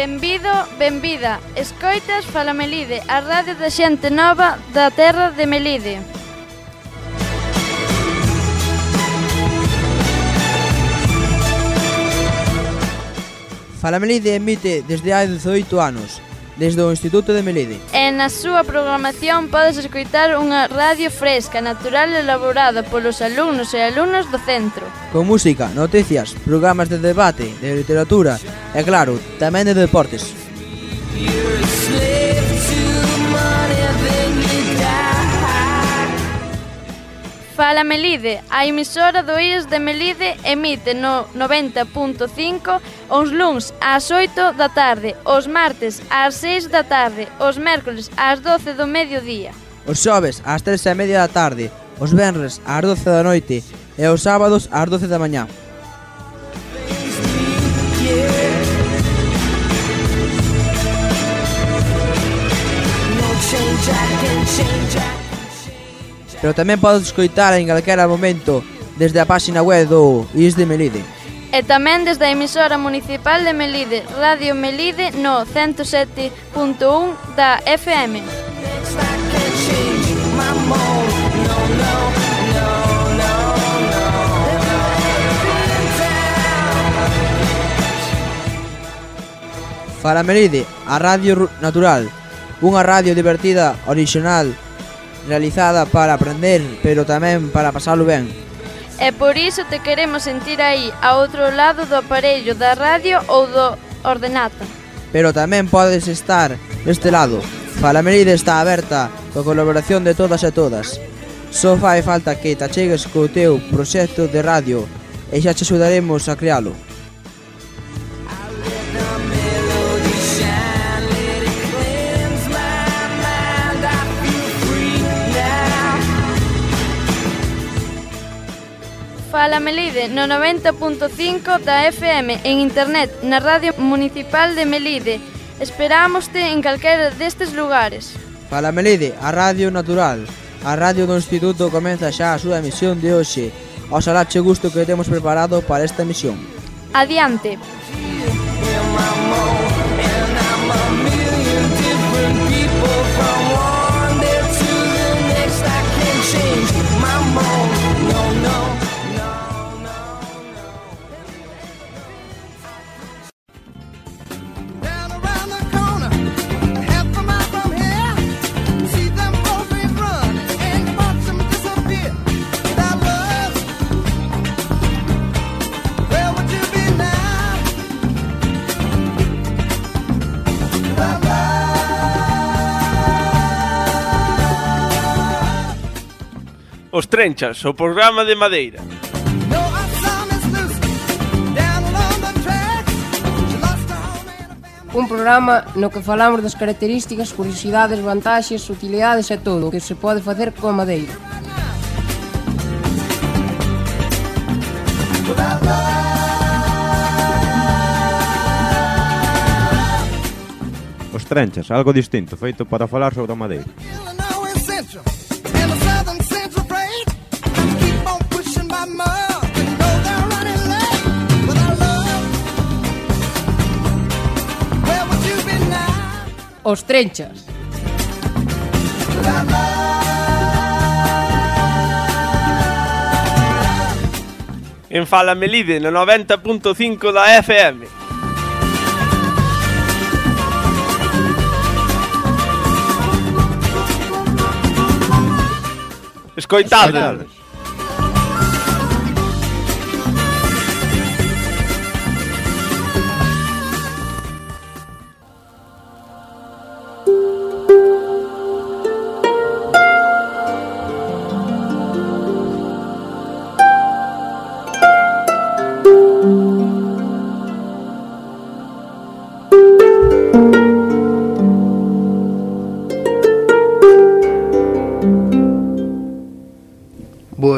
Benvido, benvida. Escoitas Fala Melide, a radio da xente nova da terra de Melide. Fala Melide emite desde hai 18 anos, desde o Instituto de Melide. E na súa programación podes escoitar unha radio fresca, natural elaborada polos alumnos e alumnas do centro. Con música, noticias, programas de debate, de literatura, E claro, tamén de deportes. Fala Melide, a emisora do IES de Melide emite no 90.5 os luns ás 8 da tarde, os martes ás 6 da tarde, os mércoles ás 12 do mediodía. Os xoves ás 3 e media da tarde, os venres ás 12 da noite e os sábados ás 12 da mañá. Yeah. Pero tamén podes escoitar en calquera momento desde a páxina web do IS de Melide. E tamén desde a emisora municipal de Melide, Radio Melide no 107.1 da FM. Fala Melide, a Radio Natural, Unha radio divertida, original, realizada para aprender, pero tamén para pasalo ben. E por iso te queremos sentir aí, a outro lado do aparello da radio ou do ordenata. Pero tamén podes estar deste lado. Falamerida está aberta coa colaboración de todas e todas. Só fai falta que te achegues co teu proxecto de radio e xa te axudaremos a crealo. Fala Melide no 90.5 da FM en internet na Radio Municipal de Melide. Esperámoste en calquera destes lugares. Fala Melide, a Radio Natural. A Radio do Instituto comeza xa a súa emisión de hoxe. Oxalá che gusto que temos preparado para esta emisión. Adiante. Adiante. Os Trenchas, o programa de Madeira. Un programa no que falamos das características, curiosidades, vantaxes, utilidades e todo o que se pode facer coa madeira. Os trenchas, algo distinto, feito para falar sobre a madeira. os trenchas. En Fala Melide, no 90.5 da FM. Escoitade.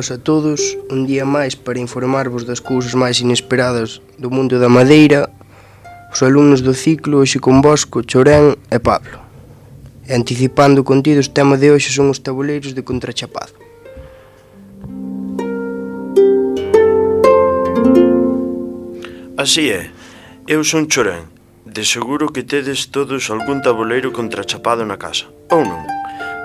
Benvidos a todos un día máis para informarvos das cousas máis inesperadas do mundo da madeira os alumnos do ciclo hoxe con Bosco, Chorén e Pablo. E anticipando o contido, o tema de hoxe son os tabuleiros de contrachapado. Así é, eu son Chorén. De seguro que tedes todos algún tabuleiro contrachapado na casa, ou non?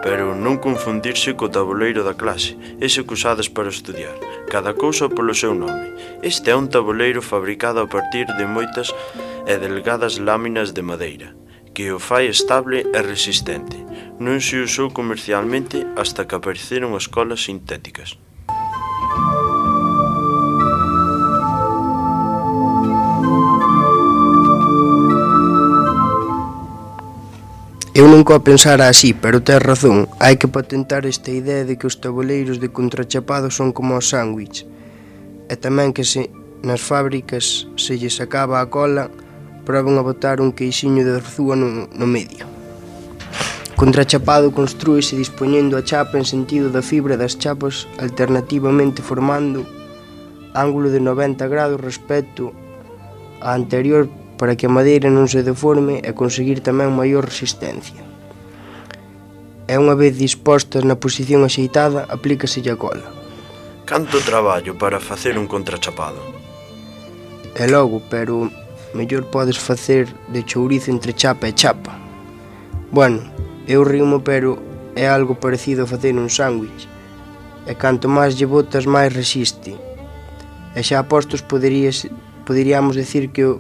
pero non confundirse co tabuleiro da clase, ese que usades para estudiar, cada cousa polo seu nome. Este é un tabuleiro fabricado a partir de moitas e delgadas láminas de madeira, que o fai estable e resistente. Non se usou comercialmente hasta que apareceron as colas sintéticas. Eu nunca o pensara así, pero tes razón, hai que patentar esta idea de que os tabuleiros de contrachapado son como os sándwich, e tamén que se nas fábricas se lle sacaba a cola, proben a botar un queixiño de arzúa no, no medio. Contrachapado construíse dispoñendo a chapa en sentido da fibra das chapas alternativamente formando ángulo de 90 grados respecto a anterior para que a madeira non se deforme e conseguir tamén maior resistencia. E unha vez dispostas na posición axeitada, aplícaselle a cola. Canto traballo para facer un contrachapado? E logo, pero mellor podes facer de chourizo entre chapa e chapa. Bueno, eu rimo, pero é algo parecido a facer un sándwich. E canto máis lle botas, máis resiste. E xa a postos poderías, poderíamos decir que o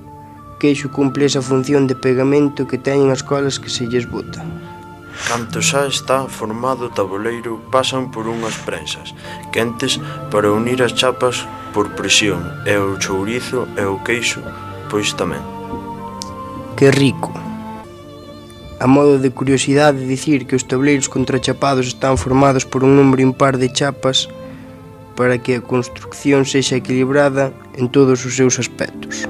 queixo cumple esa función de pegamento que teñen as colas que se lles bota. Canto xa está formado o tabuleiro pasan por unhas prensas quentes para unir as chapas por presión e o chourizo e o queixo pois tamén. Que rico! A modo de curiosidade dicir que os tableiros contrachapados están formados por un número impar de chapas para que a construcción sexa equilibrada en todos os seus aspectos.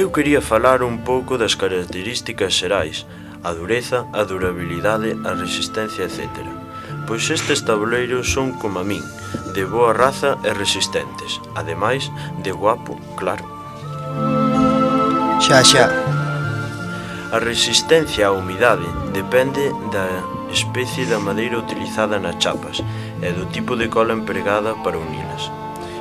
Eu quería falar un pouco das características xerais, a dureza, a durabilidade, a resistencia, etc. Pois estes tabuleiros son como a min, de boa raza e resistentes, ademais de guapo, claro. Xa, xa. A resistencia á humidade depende da especie da madeira utilizada nas chapas e do tipo de cola empregada para unilas.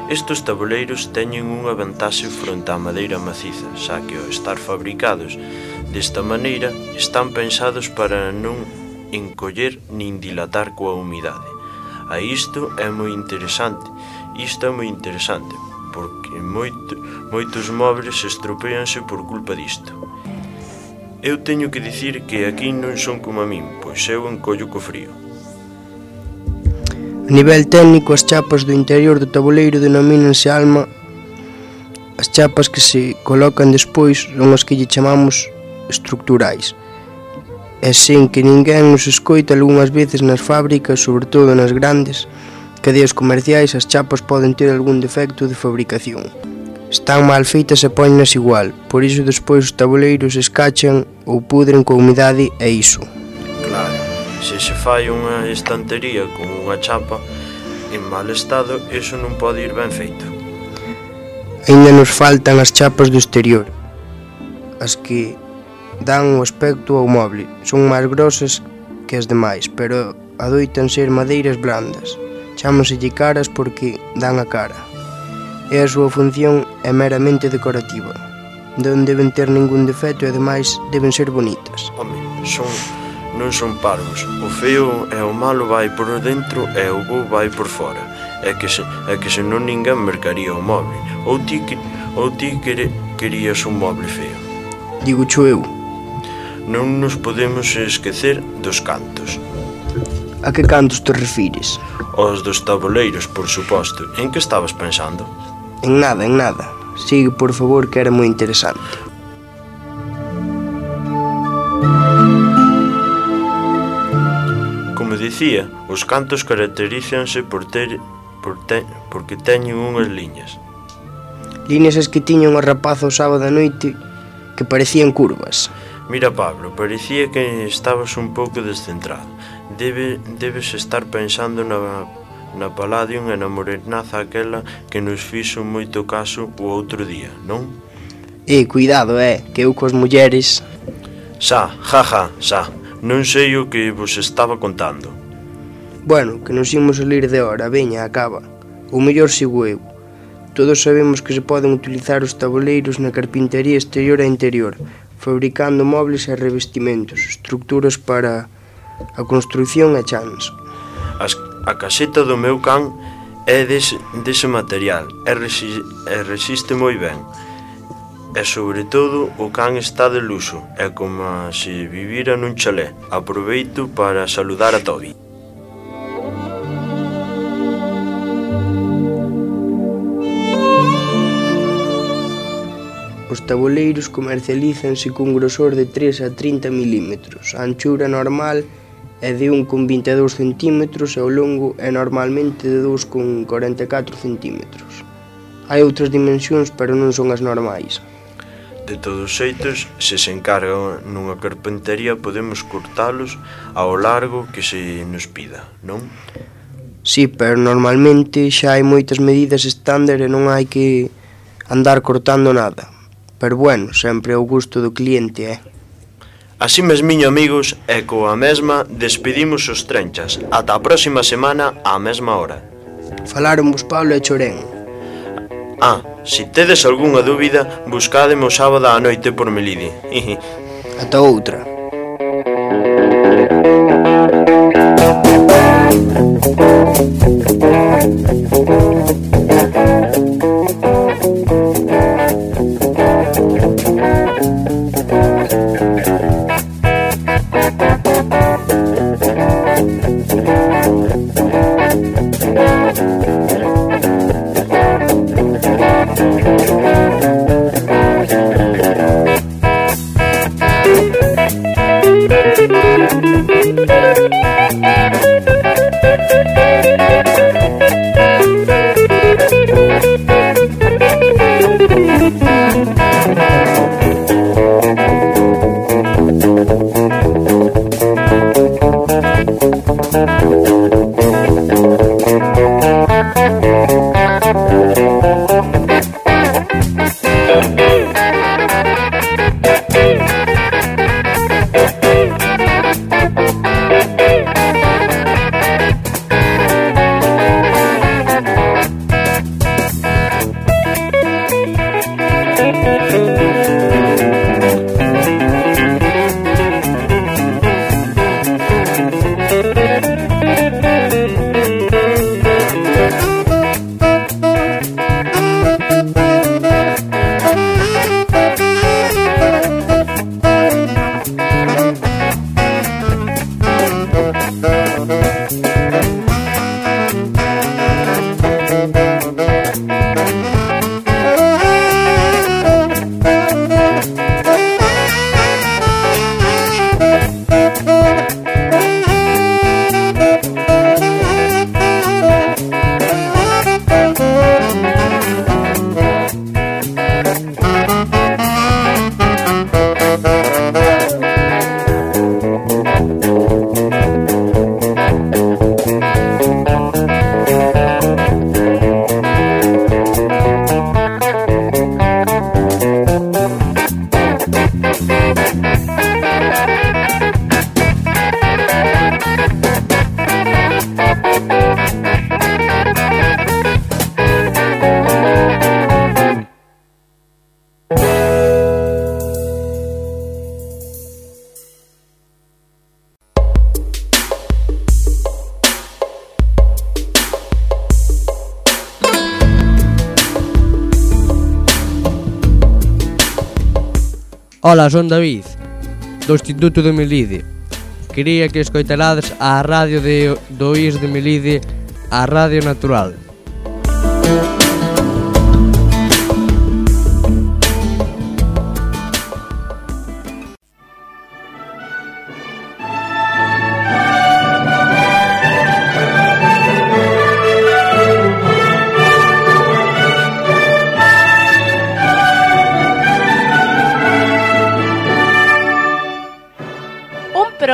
Estes tabuleiros teñen unha vantaxe fronte á madeira maciza, xa que ao estar fabricados desta maneira están pensados para non encoller nin dilatar coa humidade. A isto é moi interesante, isto é moi interesante, porque moito, moitos móveis estropeanse por culpa disto. Eu teño que dicir que aquí non son como a min, pois eu encollo co frío. A nivel técnico, as chapas do interior do tabuleiro denomínanse alma. As chapas que se colocan despois son as que lle chamamos estructurais. E sen que ninguén nos escoita algunhas veces nas fábricas, sobre todo nas grandes, cadeas comerciais, as chapas poden ter algún defecto de fabricación. Están mal feitas e poñenas igual, por iso despois os tabuleiros escachan ou pudren coa humidade e iso. Claro. Se se fai unha estantería con unha chapa en mal estado, iso non pode ir ben feito. Ainda nos faltan as chapas do exterior, as que dan o aspecto ao moble. Son máis grosas que as demais, pero adoitan ser madeiras blandas. Chámaselle caras porque dan a cara. E a súa función é meramente decorativa. Non deben ter ningún defecto e ademais deben ser bonitas. Home, son non son parvos. O feo e o malo vai por dentro e o bo vai por fora. É que se, é que se non ninguén mercaría o moble. Ou ti, ou ti quere, querías un moble feo. Digo cho eu. Non nos podemos esquecer dos cantos. A que cantos te refires? Os dos tabuleiros, por suposto. En que estabas pensando? En nada, en nada. Sigue, por favor, que era moi interesante. dicía, os cantos caracterízanse por ter por te, porque teñen unhas liñas. Liñas as que tiñan os rapazos sábado a noite que parecían curvas. Mira, Pablo, parecía que estabas un pouco descentrado. Debe, debes estar pensando na, na Palladium e na morenaza aquela que nos fixo moito caso o outro día, non? E, cuidado, é, que eu coas mulleres... Xa, jaja, xa. Non sei o que vos estaba contando. Bueno, que nos imos salir de hora, veña, acaba. O mellor sigo eu. Todos sabemos que se poden utilizar os tabuleiros na carpintería exterior e interior, fabricando mobles e revestimentos, estructuras para a construción e chans. As, a caseta do meu can é dese, dese material e, resi, e resiste moi ben. E sobre todo o can está de luxo, é como se vivira nun chalé. Aproveito para saludar a Toby. Os tabuleiros comercialízanse cun grosor de 3 a 30 mm, a anchura normal é de 1,22 cm e o longo é normalmente de 2,44 cm. Hai outras dimensións, pero non son as normais. De todos xeitos, se se encargan nunha carpintería podemos cortalos ao largo que se nos pida, non? Sí, pero normalmente xa hai moitas medidas estándar e non hai que andar cortando nada. Pero bueno, sempre ao gusto do cliente, eh? Así mesmiño, amigos, e coa mesma despedimos os trenchas. Ata a próxima semana á mesma hora. Falaronvos Pablo e Chorén. Ah, se tedes algunha dúbida, buscádeme o sábado á noite por Melide. Ata outra. Ola, son David, do Instituto de Melide. Quería que escoitarades a radio de, do IS de Melide, a Radio Natural.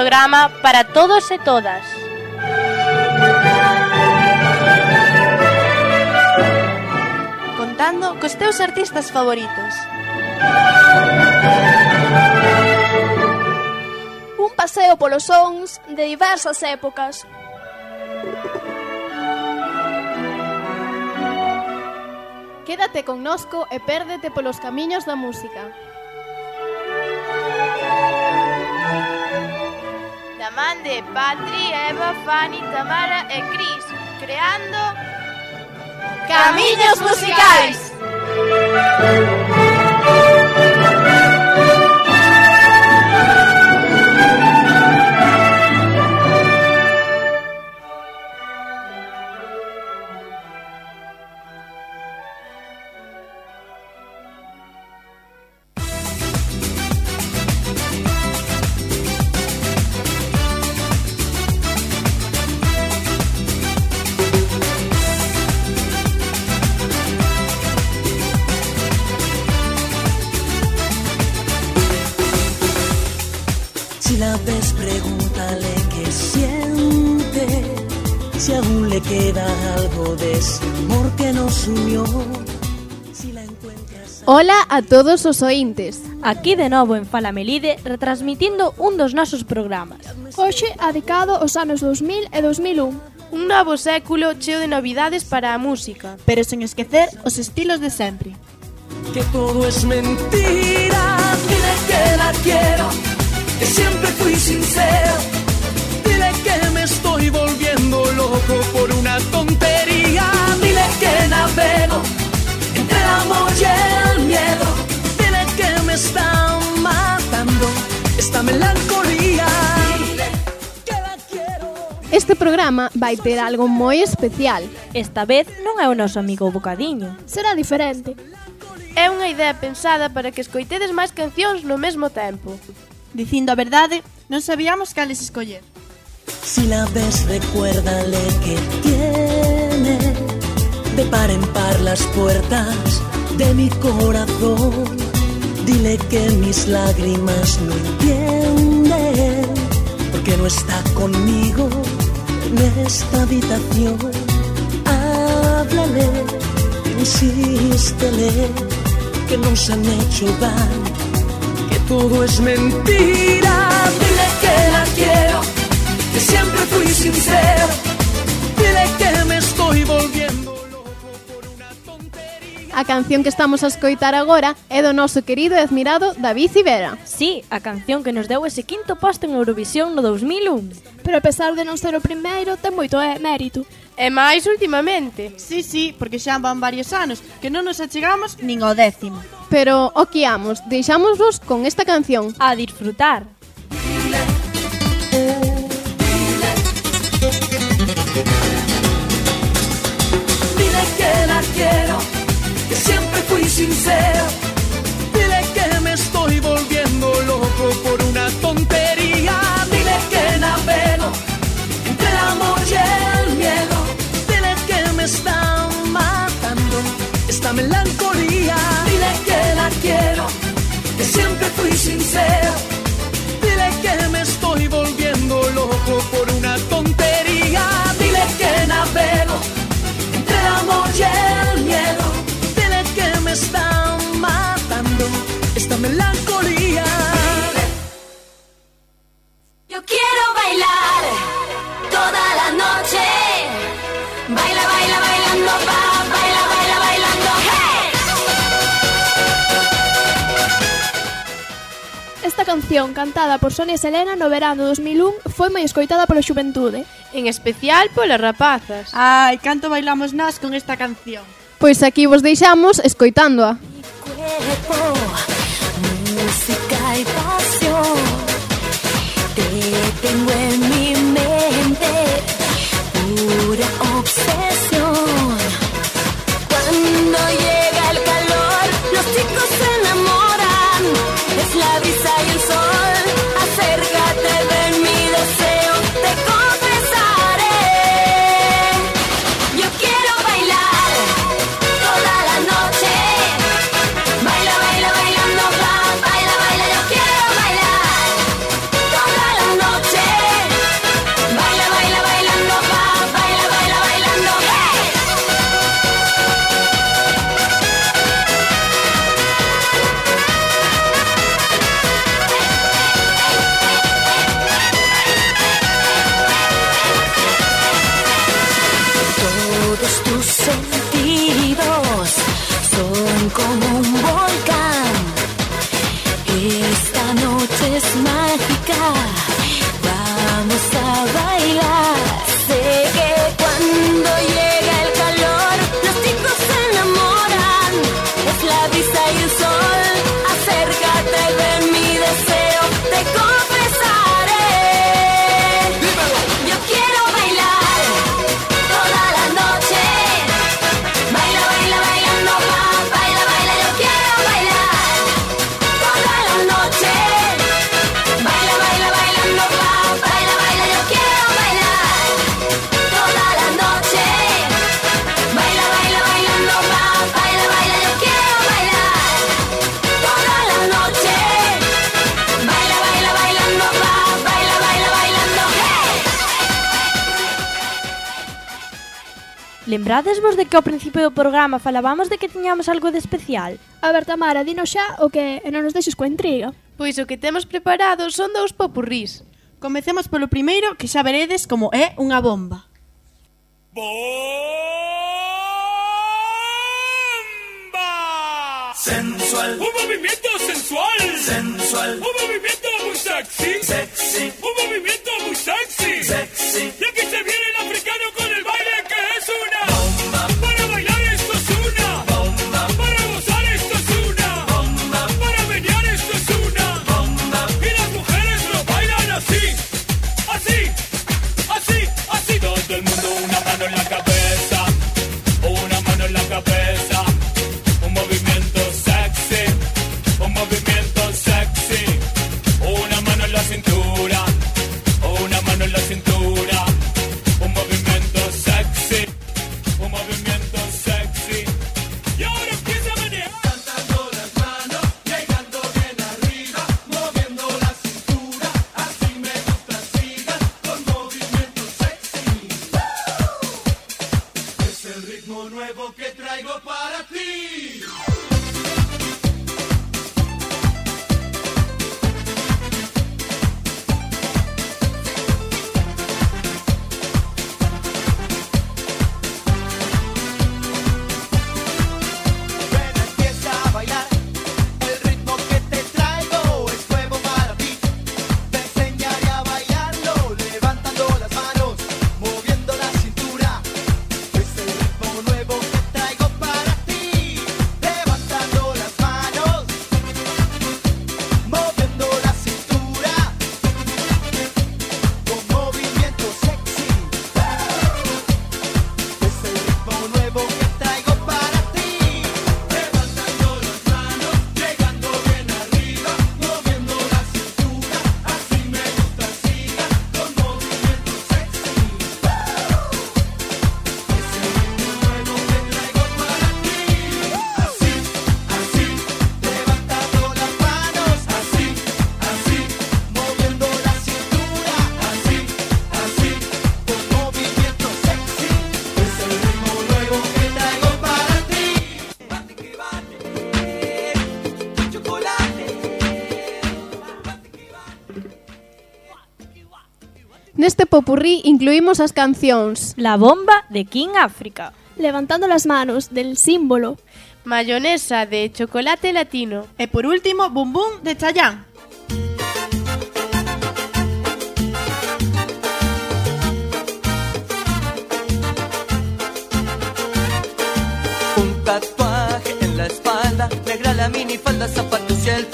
programa para todos e todas. Contando cos teus artistas favoritos. Un paseo polos sons de diversas épocas. Quédate connosco e pérdete polos camiños da música. man de Patri, Eva, Fanny, Tamara e Cris, creando Camiños Musicais. Camiños musicais. a todos os ointes. Aquí de novo en Fala Melide, retransmitindo un dos nosos programas. Hoxe adicado aos anos 2000 e 2001. Un novo século cheo de novidades para a música. Pero sen esquecer os estilos de sempre. Que todo es mentira, dile que la quiero, que siempre fui sincero. Dile que me estoy volviendo loco por una tontería. Dile que navego entre el amor y el matando esta melancolía. Este programa vai ter algo moi especial. Esta vez non é o noso amigo Bocadiño. Será diferente. É unha idea pensada para que escoitedes máis cancións no mesmo tempo. Dicindo a verdade, non sabíamos cales escoller. Si la ves, recuérdale que tiene de par en par las puertas de mi corazón. Dile que mis lágrimas no entienden, porque no está conmigo en esta habitación. Háblale, insístele, que nos han hecho daño, que todo es mentira. Dile que la quiero que siempre fui sincero. Dile que me estoy volviendo. A canción que estamos a escoitar agora é do noso querido e admirado David Civera. Sí, a canción que nos deu ese quinto posto en Eurovisión no 2001. Pero a pesar de non ser o primeiro, ten moito mérito. E máis últimamente. Sí, sí, porque xa van varios anos que non nos achegamos nin ao décimo. Pero o que amos, deixámosvos con esta canción. A disfrutar. Que siempre fui sincero. Dile que me estoy volviendo loco por una tontería. canción cantada por Sonia Selena no verano 2001 foi moi escoitada pola xuventude. En especial polas rapazas. Ai, canto bailamos nós con esta canción. Pois aquí vos deixamos escoitándoa. Cuerpo, música y pasión Te tengo en mi mente Pura obsesión Cuando llegues Lembrádesvos de que ao principio do programa falábamos de que tiñamos algo de especial? A ver, Tamara, dino xa o que e non nos deixes coa intriga. Pois o que temos preparado son dous popurrís. Comecemos polo primeiro, que xa veredes como é unha bomba. ¡Bomba! Sensual. Un movimiento sensual. Sensual. Un movimiento muy sexy. Sexy. Un movimiento muy sexy. Sexy. Ya que se viene neste popurrí incluímos as cancións La bomba de King África Levantando las manos del símbolo. Mayonesa de chocolate latino. E por último, Bum Bum de Chayanne. Un tatuaje en la espalda Negra la minifalda, zapatos y el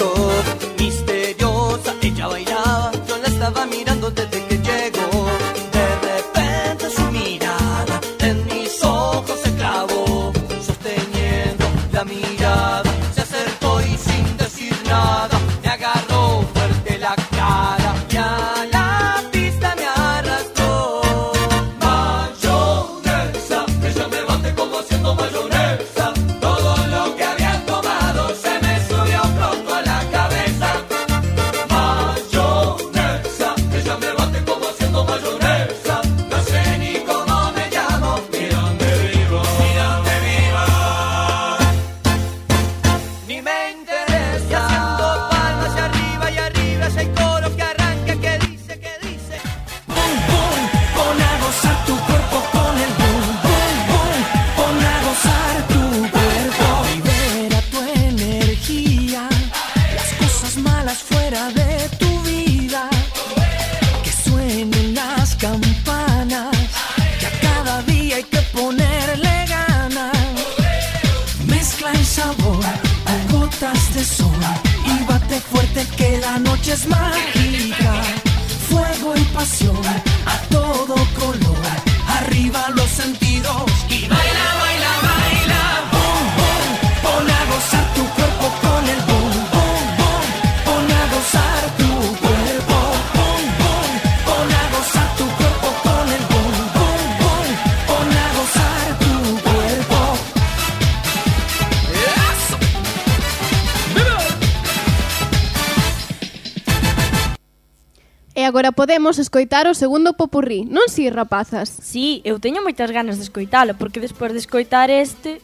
imos escoitar o segundo popurrí, non si, rapazas? Sí, eu teño moitas ganas de escoitalo, porque despois de escoitar este...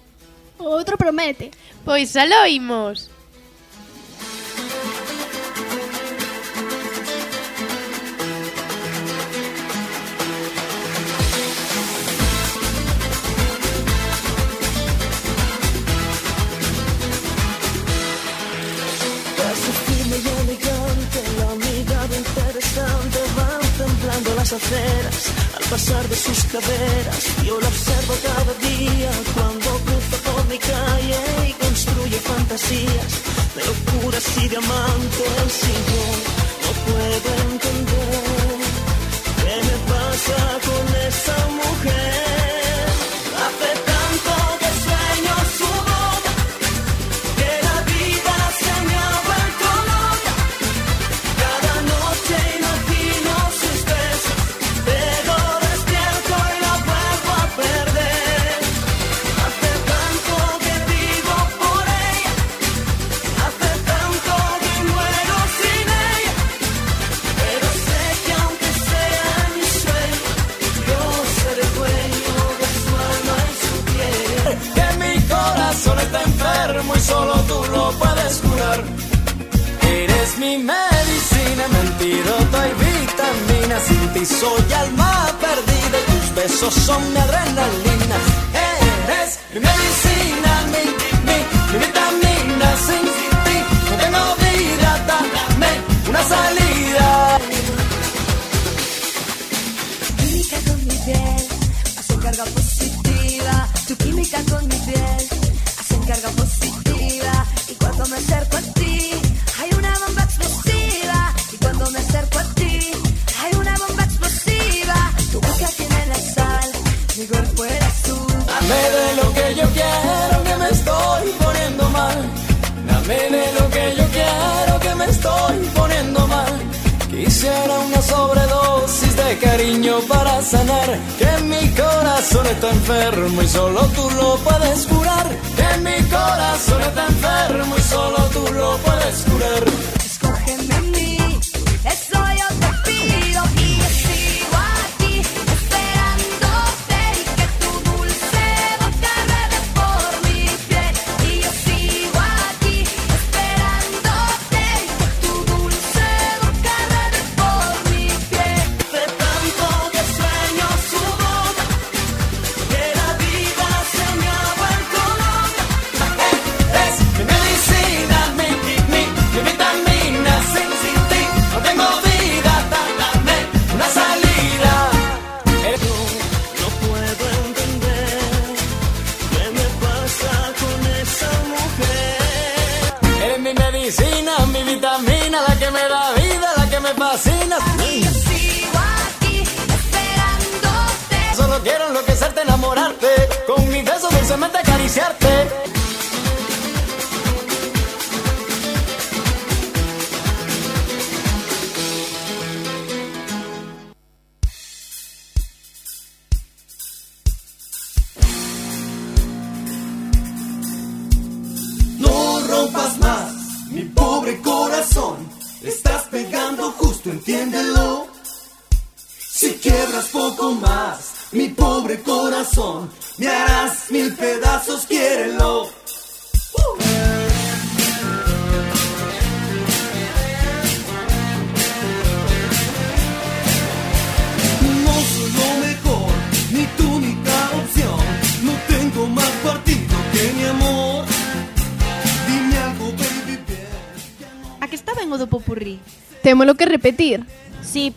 O Outro promete. Pois xa lo imos. pasar de sus caderas. Yo la observo cada día cuando cruza por mi calle y construye fantasías de locuras y diamantes. Y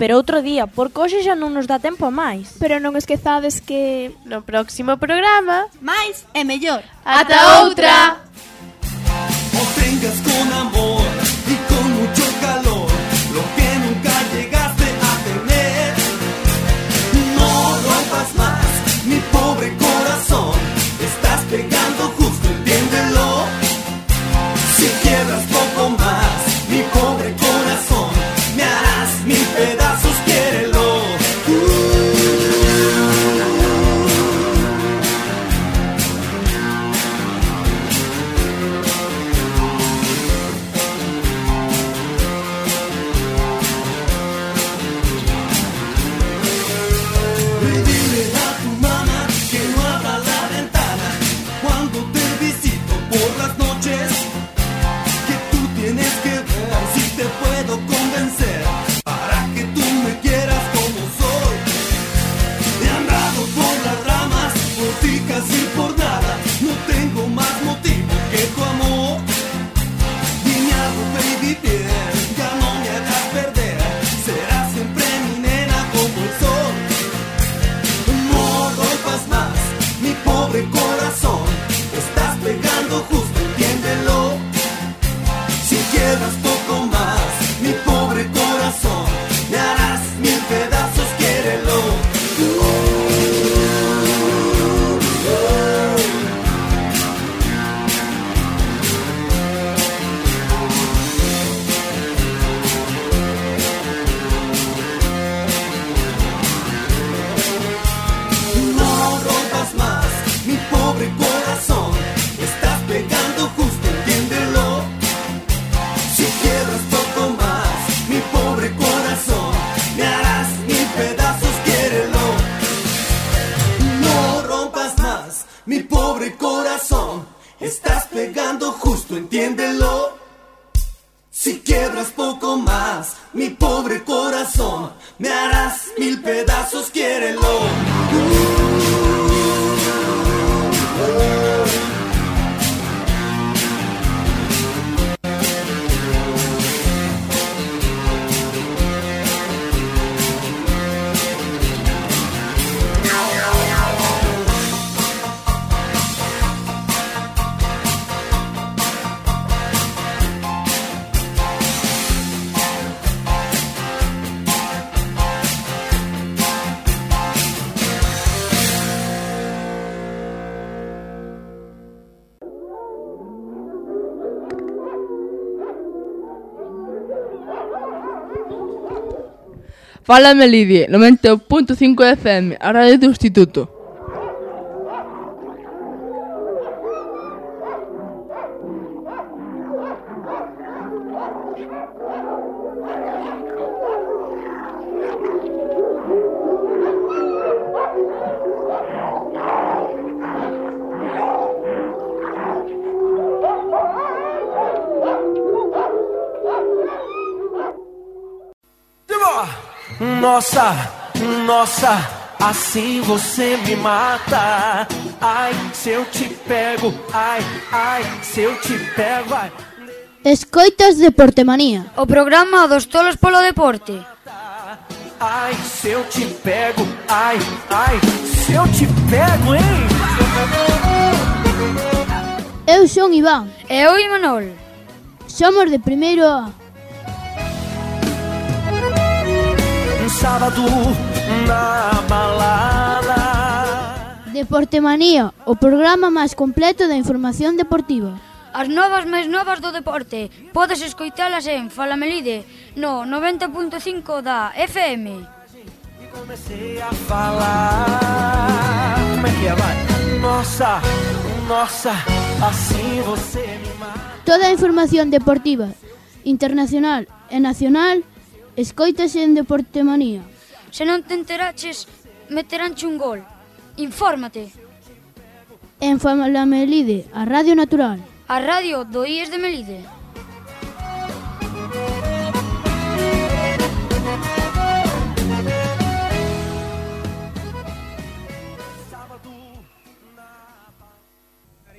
pero outro día, porque hoxe xa non nos dá tempo máis. Pero non esquezades que no próximo programa máis e mellor. Ata outra. Fálame Lidia, 90.5 FM, a radio do Instituto. Nossa, nossa, assim você me mata. Ai, se eu te pego, ai, ai, se eu te pego, ai. Escoitas Deportemanía. O programa dos tolos polo deporte. Ai, se eu te pego, ai, ai, se eu te pego, hein? Eu son Iván. E eu Imanol. Somos de primeiro A. sábado na balada. Deporte Manía, o programa máis completo da información deportiva. As novas máis novas do deporte podes escoitalas en Falamelide no 90.5 da FM. E comecei a falar Como é que vai? Nossa, nossa, assim você me mata Toda a información deportiva, internacional e nacional Escoitas en Deportemanía. Se non te enteraches, meteránche un gol. Infórmate. En Famala Melide, a Radio Natural. A radio do IES de Melide.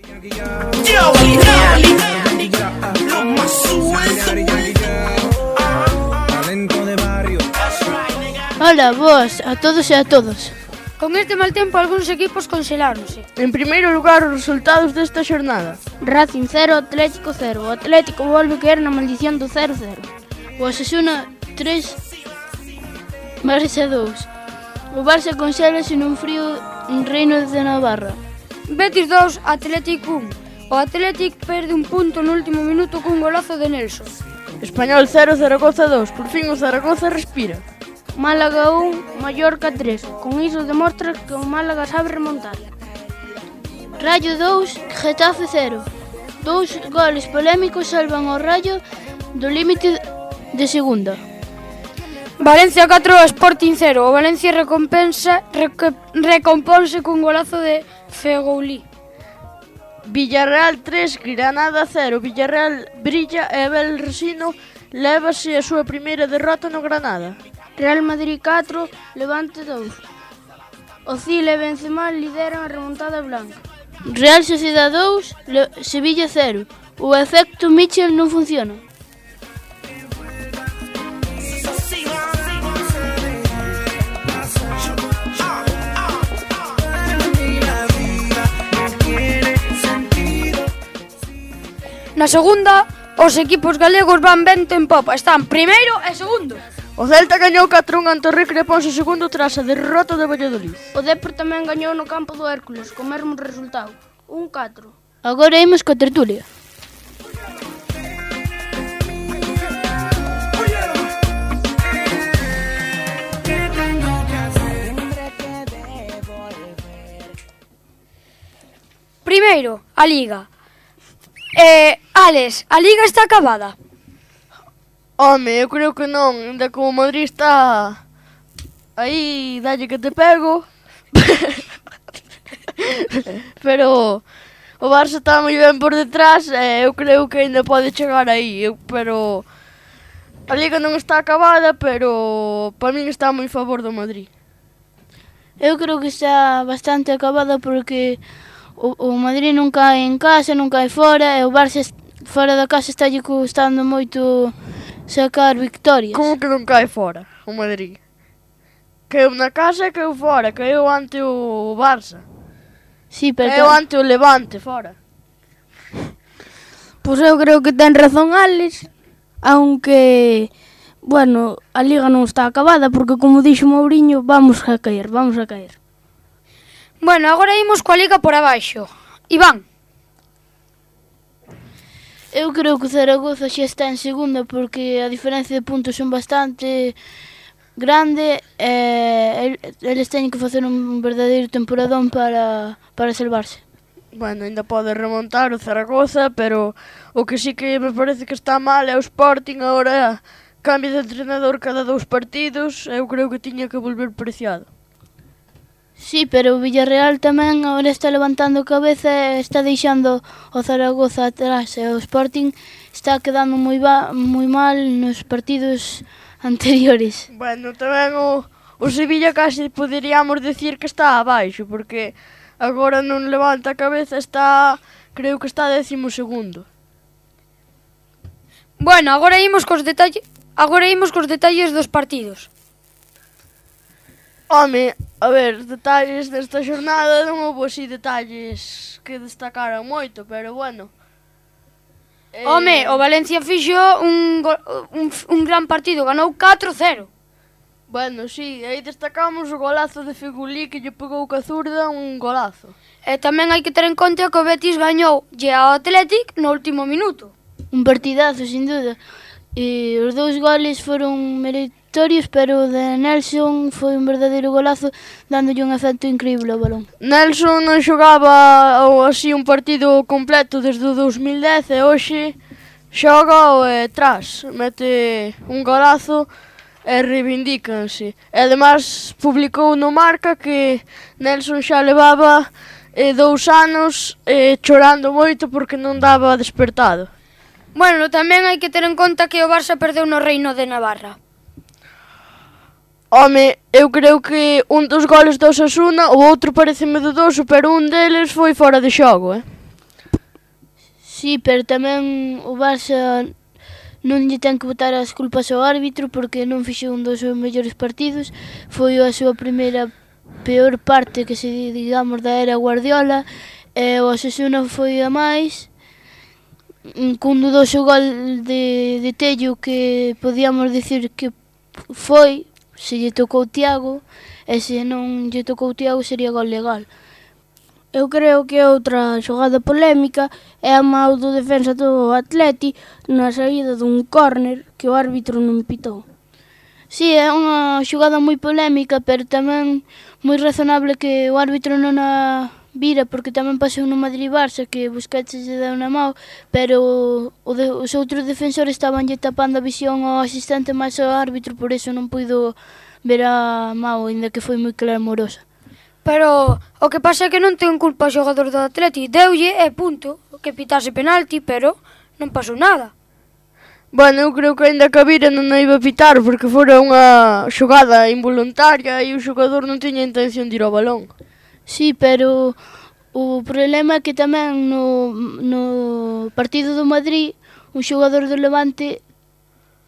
Yo, yo, yo, yo, yo, yo, yo, yo, Ola, boas a todos e a todas. Con este mal tempo, algúns equipos conxeláronse. En primeiro lugar, os resultados desta xornada. Racing 0, Atlético 0. O Atlético volve caer na maldición do 0-0. O Asasuna 3, Barça 2. O Barça conxélase nun frío reino de Navarra. Betis 2, Atlético 1. O Atlético perde un punto no último minuto cun golazo de Nelson. Español 0, Zaragoza 2. Por fin o Zaragoza respira. Málaga 1, Mallorca 3. Con iso demostra que o Málaga sabe remontar. Rayo 2, Getafe 0. Dous goles polémicos salvan o Rayo do límite de segunda. Valencia 4, Sporting 0. O Valencia recompensa rec recomponse cun golazo de Fegouli. Villarreal 3, Granada 0. Villarreal brilla e Belsino lévase a súa primeira derrota no Granada. Real Madrid 4, Levante 2. O Cile e Benzema lideran a remontada blanca. Real Sociedad 2, Le Sevilla 0. O efecto Mitchell non funciona. Na segunda, os equipos galegos van vento en popa, están primeiro e segundo. O Celta gañou 4-1 ante o Recre Ponse segundo tras a derrota de Valladolid. O Depor tamén gañou no campo do Hércules, co mesmo resultado, 1-4. Agora imos co tertulia. Primeiro, a Liga. Eh, Alex, a Liga está acabada. Home, eu creo que non, ainda como Madrid está aí, dalle que te pego. pero o Barça está moi ben por detrás e eu creo que ainda pode chegar aí, eu, pero a liga non está acabada, pero para min está moi favor do Madrid. Eu creo que está bastante acabada porque o, o Madrid nunca é en casa, nunca é fora e o Barça fora da casa está lle custando moito sacar victorias. Como que non cae fora o Madrid? Caeu na casa e caeu fora, caeu ante o Barça. Sí, pero caeu ante o Levante fora. Pois pues eu creo que ten razón Alex, aunque bueno, a liga non está acabada porque como dixo Mourinho, vamos a caer, vamos a caer. Bueno, agora imos coa liga por abaixo. Iván Eu creo que o Zaragoza xa está en segunda porque a diferencia de puntos son bastante grande e eles teñen que facer un verdadeiro temporadón para, para salvarse. Bueno, ainda pode remontar o Zaragoza, pero o que sí que me parece que está mal é o Sporting agora cambia de entrenador cada dous partidos, eu creo que tiña que volver preciado. Sí, pero o Villarreal tamén agora está levantando cabeza e está deixando o Zaragoza atrás e o Sporting está quedando moi ba moi mal nos partidos anteriores. Bueno, tamén o, o Sevilla casi poderíamos decir que está abaixo porque agora non levanta a cabeza, está creo que está décimo segundo. Bueno, agora imos cos detalles agora imos cos detalles dos partidos. Home, a ver, detalles desta xornada non houve así detalles que destacaran moito, pero bueno. Eh... Home, o Valencia fixo un, go, un, un gran partido, ganou 4-0. Bueno, sí, aí destacamos o golazo de Figulí que lle pegou ca zurda un golazo. E tamén hai que ter en conta que o Betis gañou lle ao Athletic no último minuto. Un partidazo, sin duda. E os dous goles foron mérito Torius, pero o de Nelson foi un verdadeiro golazo dándolle un efecto increíble ao balón. Nelson non xogaba ou así un partido completo desde o 2010 e hoxe xoga o e tras, mete un golazo e reivindícanse. E ademais publicou no Marca que Nelson xa levaba e dous anos e chorando moito porque non daba despertado. Bueno, tamén hai que ter en conta que o Barça perdeu no Reino de Navarra. Home, eu creo que un dos goles do Osasuna, o outro pareceme dudoso, pero un deles foi fora de xogo, eh? Sí, pero tamén o Barça non lle ten que botar as culpas ao árbitro porque non fixe un dos seus mellores partidos. Foi a súa primeira peor parte que se digamos da era Guardiola e o Osasuna foi a máis mm, cun dudoso gol de, de Tello que podíamos dicir que foi se lle tocou Tiago e se non lle tocou Tiago sería gol legal. Eu creo que outra xogada polémica é a mau do defensa do Atleti na saída dun córner que o árbitro non pitou. Si, sí, é unha xogada moi polémica, pero tamén moi razonable que o árbitro non a vira porque tamén pasou no Madrid Barça que Busquets lle deu na mão, pero o de, os outros defensores estaban lle tapando a visión ao asistente máis ao árbitro, por eso non puido ver a mão, ainda que foi moi clamorosa. Pero o que pasa é que non ten culpa o xogador do Atleti, deulle e punto, que pitase penalti, pero non pasou nada. Bueno, eu creo que ainda que a vira non a iba a pitar porque fora unha xogada involuntaria e o xogador non tiña intención de ir ao balón. Sí, pero o problema é que tamén no, no partido do Madrid un xogador do Levante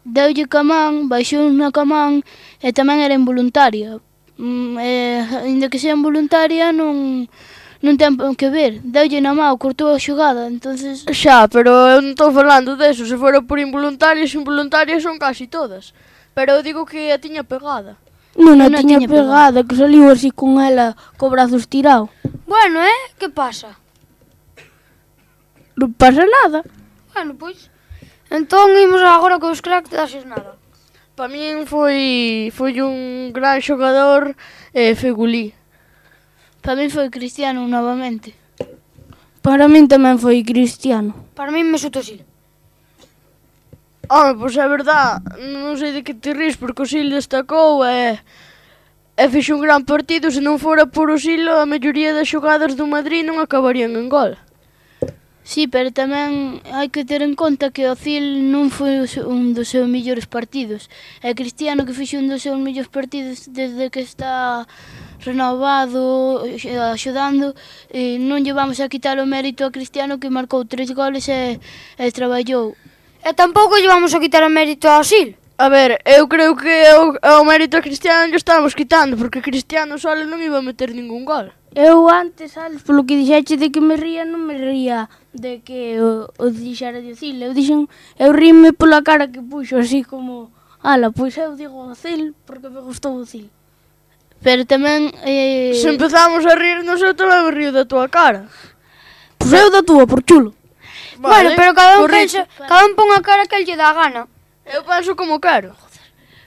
deulle camán, baixou na camán e tamén era involuntaria. Mm, e, ainda que sea involuntaria non non ten que ver, deulle na mão, cortou a xogada, entonces Xa, pero eu non estou falando deso, se fora por involuntarias, involuntarias son casi todas. Pero eu digo que a tiña pegada. Non a tiña, tiña pegada, que saliu así con ela, co brazo estirado. Bueno, eh? Que pasa? Non pasa nada. Bueno, pois... Entón, imos agora cos cracks da xornada. Pa min foi, foi un gran xogador eh, Fegulí. Gulí. Pa min foi Cristiano novamente. Para min tamén foi Cristiano. Para min Mesut Özil. Oh, pois é verdad, non sei de que te ris, porque o Sil destacou e, e fixo un gran partido, se non fora por o Sil, a maioría das xogadas do Madrid non acabarían en gol. Sí, pero tamén hai que ter en conta que o Cil non foi un dos seus mellores partidos. É Cristiano que fixe un dos seus mellores partidos desde que está renovado, eh, axudando, e non llevamos a quitar o mérito a Cristiano que marcou tres goles e, e traballou. E tampouco lle vamos a quitar o mérito ao Sil. A ver, eu creo que o, o mérito a Cristiano lle estamos quitando, porque Cristiano solo non iba a meter ningún gol. Eu antes, Alex, polo que dixeche de que me ría, non me ría de que o, o dixera de Ocil. Eu dixen, eu rime pola cara que puxo, así como, ala, pois eu digo Ocil porque me gustou o Pero tamén... Eh... Se empezamos a rir, non sei, eu tamén me río da tua cara. Pois eu da tua, por chulo. Vale, bueno, pero cada un pensa, cada un pon a cara que lle dá gana. Eu penso como quero.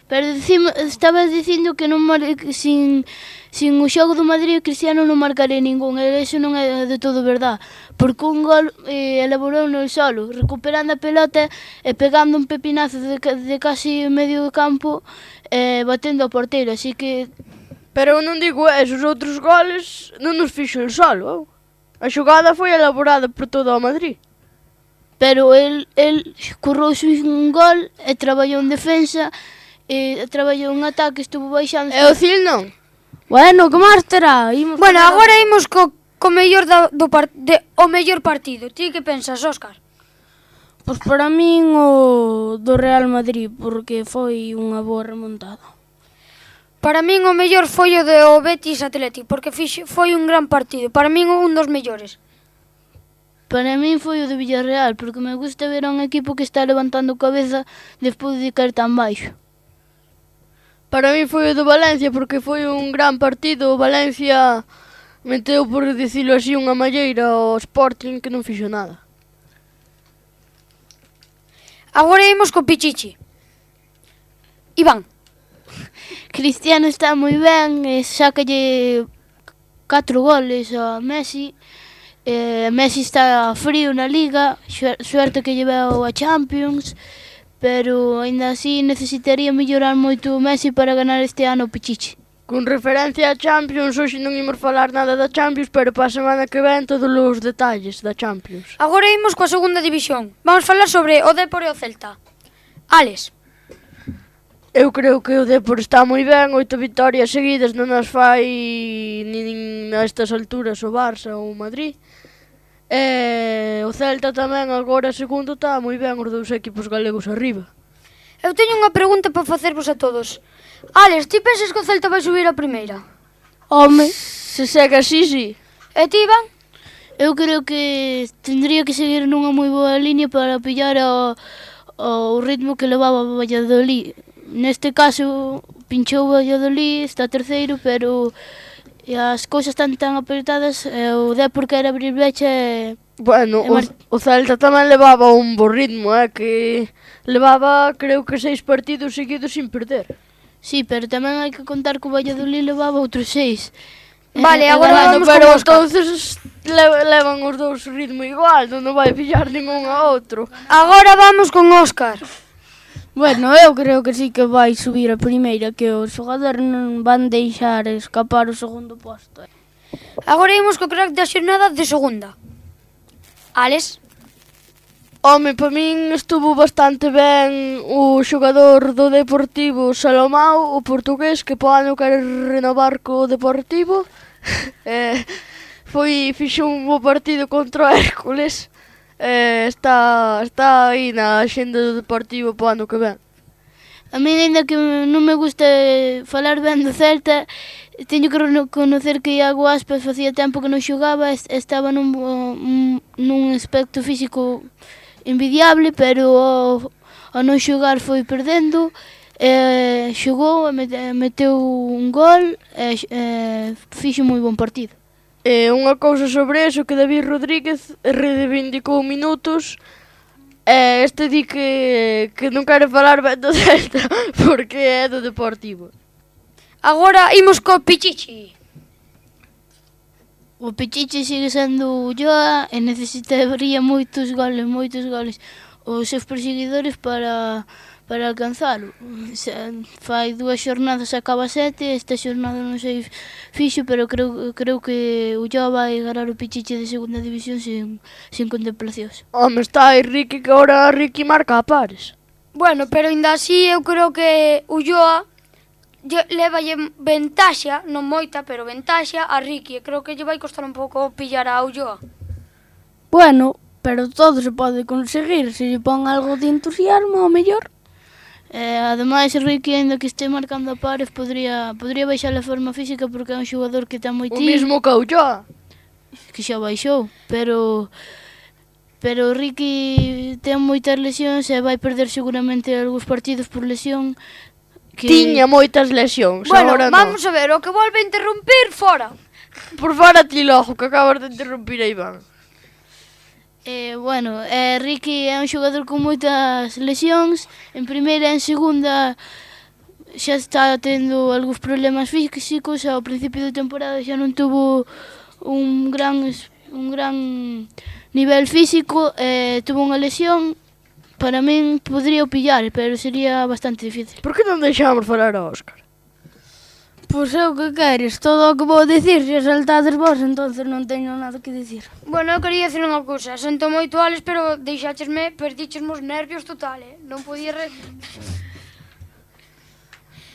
Pero dicimo, estabas dicindo que non mar, sin, sin o xogo do Madrid Cristiano non marcaré ningún, e iso non é de todo verdad, porque un gol eh, elaborou no solo, recuperando a pelota e pegando un pepinazo de, de casi medio campo e eh, batendo a porteiro, así que... Pero eu non digo os outros goles non nos fixo el solo, eu. A xogada foi elaborada por todo o Madrid pero el, el currouse un gol e traballou en defensa e traballou en ataque, estuvo baixando. E o Cil non? Bueno, que máis terá? Imos bueno, para... agora imos co, co mellor da, do par, de, o mellor partido. Ti que pensas, Óscar? Pois para min o do Real Madrid, porque foi unha boa remontada. Para min o mellor foi o do Betis Atlético, porque fixe, foi un gran partido. Para min un dos mellores. Para min foi o do Villarreal, porque me gusta ver a un equipo que está levantando cabeza despois de caer tan baixo. Para min foi o do Valencia, porque foi un gran partido. O Valencia meteu, por dicilo así, unha malleira ao Sporting que non fixo nada. Agora imos co Pichichi. Iván. Cristiano está moi ben, eh, e sacalle 4 goles a Messi Eh, Messi está frío na Liga, suerte que lleveu a Champions, pero ainda así necesitaría mellorar moito o Messi para ganar este ano o Pichichi. Con referencia a Champions, hoxe non imos falar nada da Champions, pero para a semana que ven todos os detalles da Champions. Agora imos coa segunda división. Vamos falar sobre o Depor e o Celta. Ales. Eu creo que o Depor está moi ben, oito victorias seguidas non as fai nin a estas alturas o Barça ou o Madrid. E o Celta tamén agora segundo está moi ben os dous equipos galegos arriba. Eu teño unha pregunta para facervos a todos. Alex, ti pensas que o Celta vai subir a primeira? Home, se segue así, sí. E ti, Iván? Eu creo que tendría que seguir nunha moi boa liña para pillar o, o ritmo que levaba o Valladolid. Neste caso, pinchou o Valladolid, está terceiro, pero e as cousas están tan apertadas e o Depor quere abrir brecha e... Bueno, e mar... o, o Celta tamén levaba un bo ritmo, eh, que levaba creo que seis partidos seguidos sin perder. Sí, pero tamén hai que contar que o Valladolid levaba outros seis. Vale, eh, agora vamos pero entonces le, levan os dous ritmo igual, non vai pillar ningún a outro. Agora vamos con Óscar. Bueno, eu creo que sí que vai subir a primeira que os xogadores non van deixar escapar o segundo posto. Eh. Agora imos co crack da xornada de segunda. Alex? Home, para min estuvo bastante ben o xogador do Deportivo Salomao, o portugués que po ano quere renovar co Deportivo. eh, foi fixo un bo partido contra o Hércules eh, está, está aí na xenda do Deportivo para o ano que ven. A mí, ainda que non me gusta falar ben do Celta, teño que reconocer que Iago Aspas facía tempo que non xogaba, estaba nun, nun aspecto físico envidiable, pero ao, ao non xogar foi perdendo, e xogou, meteu un gol e, e fixo moi bon partido. E unha cousa sobre eso que David Rodríguez reivindicou minutos e este di que, que non quere falar ben do Celta porque é do Deportivo. Agora imos co Pichichi. O Pichichi sigue sendo o Ulloa e necesitaría moitos goles, moitos goles os seus perseguidores para para alcanzalo. Fai dúas xornadas acaba sete, esta xornada non sei fixo, pero creo, creo que o Ulloa vai ganar o Pichiche de segunda división sin, sin contemplacións. Home, está aí Ricky, que ahora Ricky marca a pares. Bueno, pero ainda así eu creo que o lle, leva ventaxa, non moita, pero ventaxa a Ricky. Creo que lle vai costar un pouco pillar a Ulloa. Bueno, pero todo se pode conseguir se lle pon algo de entusiasmo, ao mellor. Eh, ademais, Ricky, ainda que este marcando a pares, podría, podría baixar a forma física porque é un xogador que ten moi tío. O mismo que Ullá. Que xa baixou, pero... Pero Ricky ten moitas lesións e vai perder seguramente algúns partidos por lesión. Que... Tiña moitas lesións, bueno, agora non. vamos a ver, o que volve a interrumpir, fora. Por fora ti, logo, que acabas de interrumpir a Iván. Eh, bueno, eh, Ricky é un xogador con moitas lesións, en primeira e en segunda xa está tendo algúns problemas físicos, ao principio da temporada xa non tuvo un gran un gran nivel físico, eh, tuvo unha lesión, para min podría pillar, pero sería bastante difícil. Por que non deixamos falar a Óscar? Pois é o que queres, todo o que vou dicir, se saltades vos, entonces non teño nada que dicir. Bueno, eu quería dicir unha cousa, sento moito Alex, pero deixáchesme, perdichesme os nervios total, eh? non podía... Re...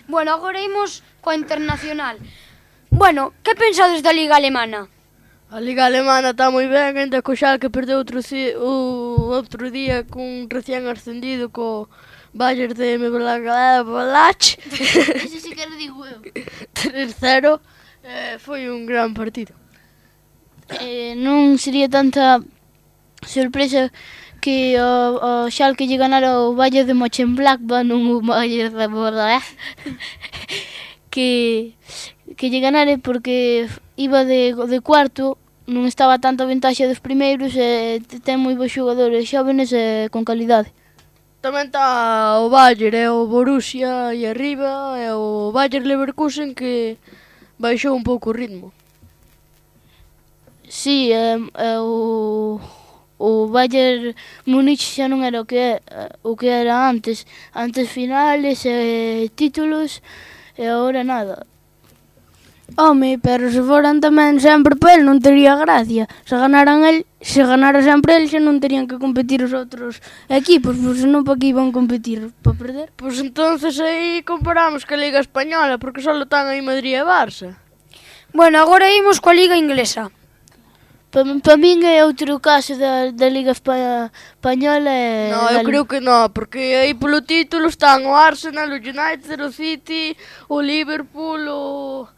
bueno, agora imos coa internacional. Bueno, que pensades da Liga Alemana? A Liga Alemana está moi ben, ainda co que perdeu outro, o outro día cun recién ascendido co Bayern CM Blablach. Ese sí que digo eu. 3-0. Eh, foi un gran partido. Eh, non sería tanta sorpresa que o, o Schalke lle ganara o Valle de Mönchengladbach, non o Valle de Bordeaux. ¿eh? que que lle ganare eh, porque iba de, de cuarto non estaba tanta ventaxe dos primeiros e eh, ten moi bons xogadores xóvenes e con calidade. Tamén está o Bayern e o Borussia e arriba e o Bayern Leverkusen que baixou un pouco o ritmo. Si, sí, é, eh, o o Bayern Múnich xa non era o que o que era antes, antes finales e títulos e agora nada. Home, pero se foran tamén sempre para el non tería gracia. Se ganaran el, se ganara sempre el, xa non terían que competir os outros equipos, pois non para que iban competir, para perder. Pois entonces aí comparamos ca Liga Española, porque só están aí Madrid e Barça. Bueno, agora imos coa Liga Inglesa. Para pa min é outro caso da, da Liga Espa Española e No, eu creo que non, porque aí polo título están o Arsenal, o United, o City, o Liverpool, o...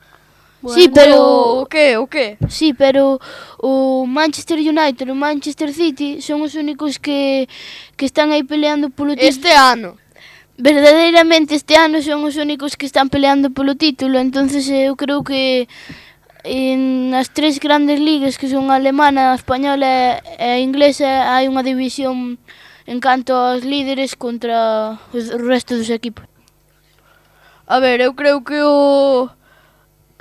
Sí, pero o que, o que? Sí, pero o Manchester United e o Manchester City son os únicos que que están aí peleando polo título este ano. Verdadeiramente este ano son os únicos que están peleando polo título, entonces eh, eu creo que en as tres grandes ligas que son a alemana, a española e a inglesa hai unha división en canto aos líderes contra os resto dos equipos. A ver, eu creo que o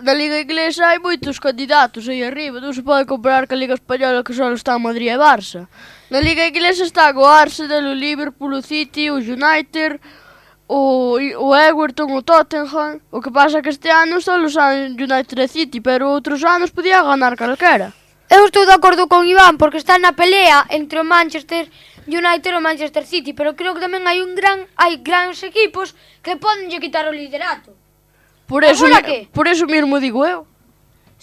da Liga Inglesa hai moitos candidatos aí arriba, non se pode comparar ca Liga Española que só está Madrid e Barça. Na Liga Inglesa está o Arsenal, o Liverpool, o City, o United, o, o Everton, o Tottenham. O que pasa que este ano só son United e City, pero outros anos podía ganar calquera. Eu estou de acordo con Iván porque está na pelea entre o Manchester United e o Manchester City, pero creo que tamén hai un gran hai grandes equipos que podenlle quitar o liderato. Por eso, que? por eso mesmo digo eu.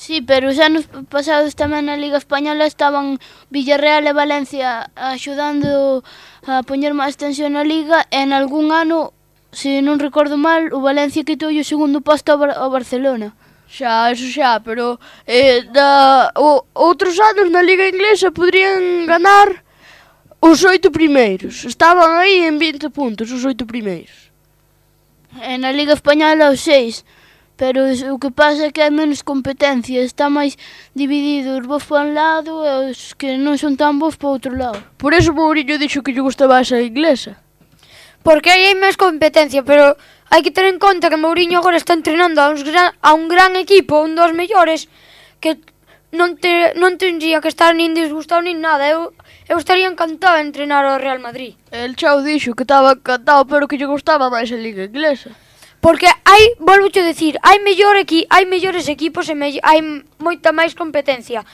Sí, pero os anos pasados tamén na Liga Española estaban Villarreal e Valencia axudando a poñer máis tensión na Liga e en algún ano, se non recordo mal, o Valencia quitou o segundo posto ao, Bar ao Barcelona. Xa, eso xa, pero eh, da, o, outros anos na Liga Inglesa podrían ganar os oito primeiros. Estaban aí en 20 puntos os oito primeiros. E na Liga Española os seis. Pero o que pasa é que hai menos competencia, está máis dividido os bons para un lado e os que non son tan bons para outro lado. Por eso Mourinho dixo que lle gustaba esa inglesa. Porque aí hai máis competencia, pero hai que ter en conta que Mourinho agora está entrenando a, uns gran, a un gran equipo, un dos mellores, que non, te, non tendría que estar nin disgustado nin nada. Eu, eu estaría encantado de entrenar ao Real Madrid. El Chao dixo que estaba encantado, pero que lle gustaba máis a Liga Inglesa. Porque hai, volvo a decir, hai mellor equi, hai mellores equipos e me, hai moita máis competencia.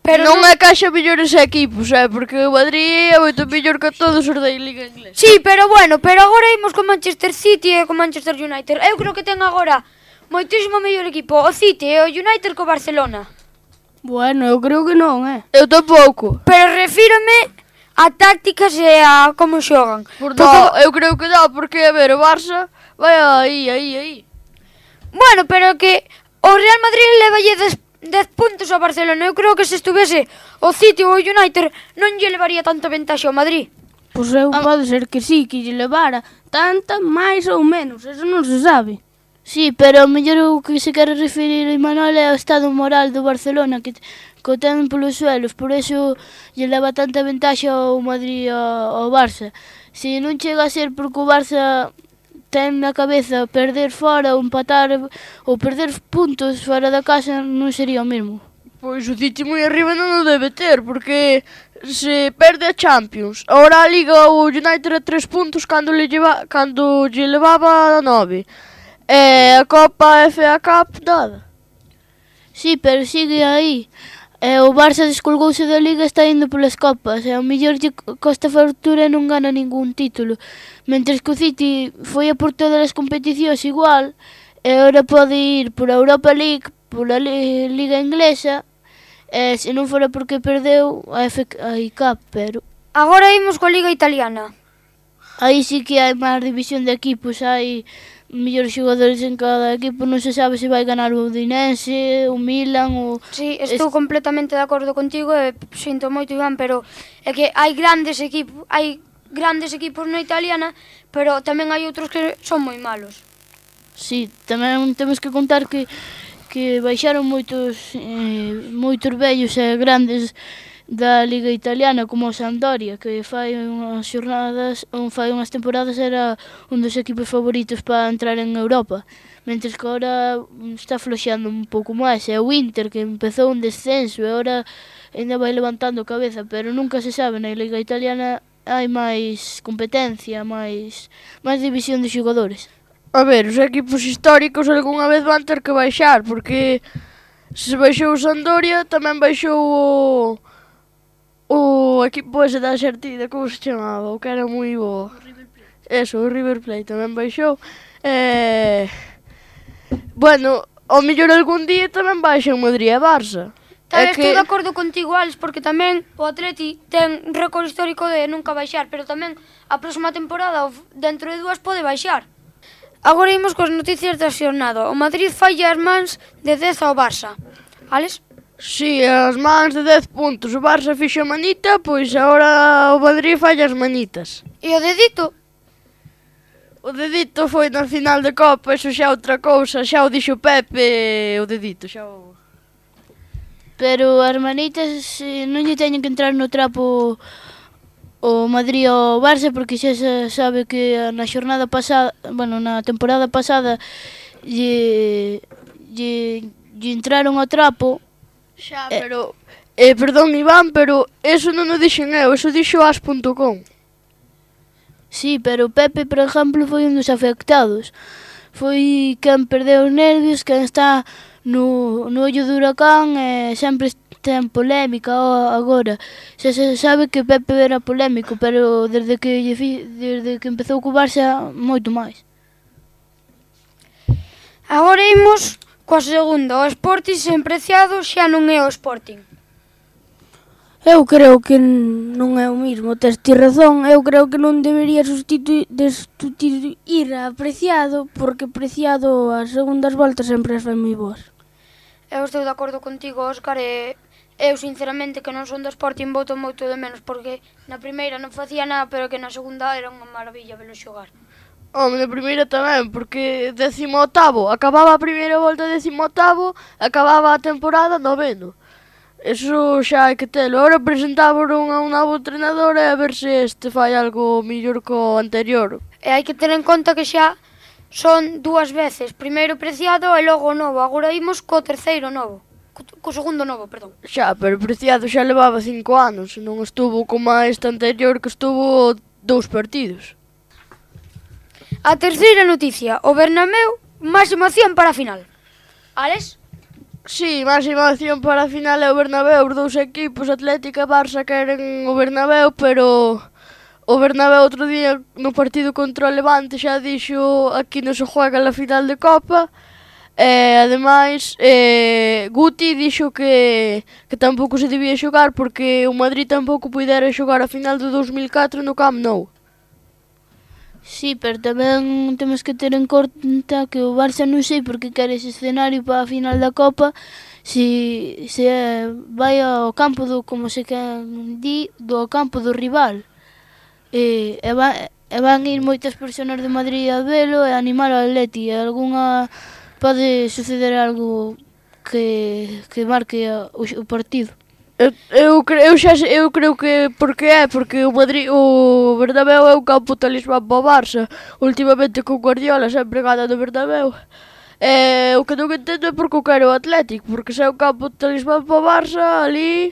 Pero non, non... é que haxa mellores equipos, eh, porque o Madrid é moito mellor que todos os da Liga Inglesa. Sí, pero bueno, pero agora imos con Manchester City e con Manchester United. Eu creo que ten agora moitísimo mellor equipo o City e o United co Barcelona. Bueno, eu creo que non, eh. Eu tampouco. Pero refírome a tácticas e a como xogan. Por porque... eu creo que dá, porque a ver, o Barça vai aí, aí, aí. Bueno, pero que o Real Madrid levalle 10 puntos ao Barcelona. Eu creo que se estuvese o City ou o United non lle levaría tanta ventaxa ao Madrid. Pois eu ah. pode ser que sí, que lle levara tanta máis ou menos, eso non se sabe. Sí, pero o mellor o que se quere referir a Imanol é o estado moral do Barcelona que co ten polos suelos, por iso lle leva tanta ventaxa ao Madrid ao, ao Barça. Se non chega a ser porque o Barça ten na cabeza perder fora ou empatar ou perder puntos fora da casa non sería o mesmo. Pois o City moi arriba non o debe ter, porque se perde a Champions, ahora a Liga o United a 3 puntos cando lle, lleva, cando lle levaba a 9. E a Copa FA Cup nada. Si, sí, pero sigue aí. E o Barça descolgouse da Liga e está indo polas copas. E ao mellor lle costa fortuna e non gana ningún título. Mentres que o City foi a por todas as competicións igual, e ora pode ir por a Europa League, por a Liga Inglesa, e se non fora porque perdeu a FA Cup, pero... Agora imos coa Liga Italiana. Aí sí que hai máis división de equipos, hai mellores xogadores en cada equipo, non se sabe se vai ganar o Udinese, o Milan, o... Sí, estou es... completamente de acordo contigo e sinto moito, Iván, pero é que hai grandes equipos, hai grandes equipos na italiana, pero tamén hai outros que son moi malos. Sí, tamén temos que contar que que baixaron moitos eh, moitos vellos e grandes da Liga Italiana como o Sampdoria, que fai unhas xornadas, un fai unhas temporadas era un dos equipos favoritos para entrar en Europa, mentre que agora está floxeando un pouco máis, é o Inter que empezou un descenso e agora ainda vai levantando cabeza, pero nunca se sabe na Liga Italiana hai máis competencia, máis máis división de xogadores. A ver, os equipos históricos algunha vez van ter que baixar, porque se baixou o Sampdoria tamén baixou o Uh, o equipo ese da Xertida, como se chamaba? O que era moi bo. O River Plate. Eso, o River Plate tamén baixou. Eh... Bueno, ao mellor algún día tamén baixa o Madrid e Barça. Tal vez que... estou de acordo contigo, Alex, porque tamén o Atleti ten récord histórico de nunca baixar, pero tamén a próxima temporada, dentro de dúas, pode baixar. Agora imos coas noticias da xornada. O Madrid falla as mans de 10 ao Barça. Alex? Si, as mans de 10 puntos. O Barça fixo manita, pois agora o Madrid falla as manitas. E o dedito? O dedito foi na final de Copa, iso xa outra cousa, xa o dixo Pepe, eh, o dedito, xa o... Pero as manitas eh, non lle teñen que entrar no trapo o Madrid ao Barça porque xa se sabe que na xornada pasada, bueno, na temporada pasada lle, lle, lle entraron ao trapo Xa, eh, pero... Eh, perdón, Iván, pero eso non o dixen eu, eso dixo as.com. Sí, pero Pepe, por exemplo, foi un dos afectados. Foi quen perdeu os nervios, quen está no, no ollo do huracán e eh, sempre ten polémica agora. Xa se sabe que Pepe era polémico, pero desde que lle fi, desde que empezou co Barça moito máis. Agora imos Coa segunda, o Sporting sen preciado xa non é o Sporting. Eu creo que non é o mismo, tes ti razón, eu creo que non debería sustituir, sustituir a Preciado, porque Preciado as segundas voltas sempre as fai moi boas. Eu estou de acordo contigo, Óscar, e eu sinceramente que non son do Sporting voto moito de menos, porque na primeira non facía nada, pero que na segunda era unha maravilla velo xogar. Home, na primeira tamén, porque décimo octavo, acababa a primeira volta décimo octavo, acababa a temporada noveno. Eso xa hai que telo. Ahora presentaron a un novo entrenador e a ver se este fai algo mellor co anterior. E hai que ter en conta que xa son dúas veces. Primeiro Preciado e logo o novo. Agora imos co terceiro novo. Co, co segundo novo, perdón. Xa, pero Preciado xa levaba cinco anos. Non estuvo como a este anterior que estuvo dous partidos. A terceira noticia, o Bernabéu, máis emoción para a final. Alex? Sí, máis emoción para a final é o Bernabéu, os dous equipos, Atlético e Barça queren o Bernabéu, pero o Bernabéu outro día no partido contra o Levante xa dixo aquí non se juega a final de Copa, E ademais eh, Guti dixo que, que tampouco se debía xogar porque o Madrid tampouco puidera xogar a final do 2004 no Camp Nou. Sí, pero tamén temos que ter en conta que o Barça non sei porque quere ese escenario para a final da Copa se, se vai ao campo do, como se quen di, do campo do rival. E, e, va, e van ir moitas persoas de Madrid a velo e animar ao Atleti. E alguna pode suceder algo que, que marque o, o partido. Eu, eu, eu, xa, eu creo que porque é, porque o Madrid, o Bernabéu é un campo talismán para o Barça Últimamente con Guardiola sempre gana do Bernabéu E o que non entendo é porque o quero o Atlético Porque se é un campo talismán para o Barça, ali...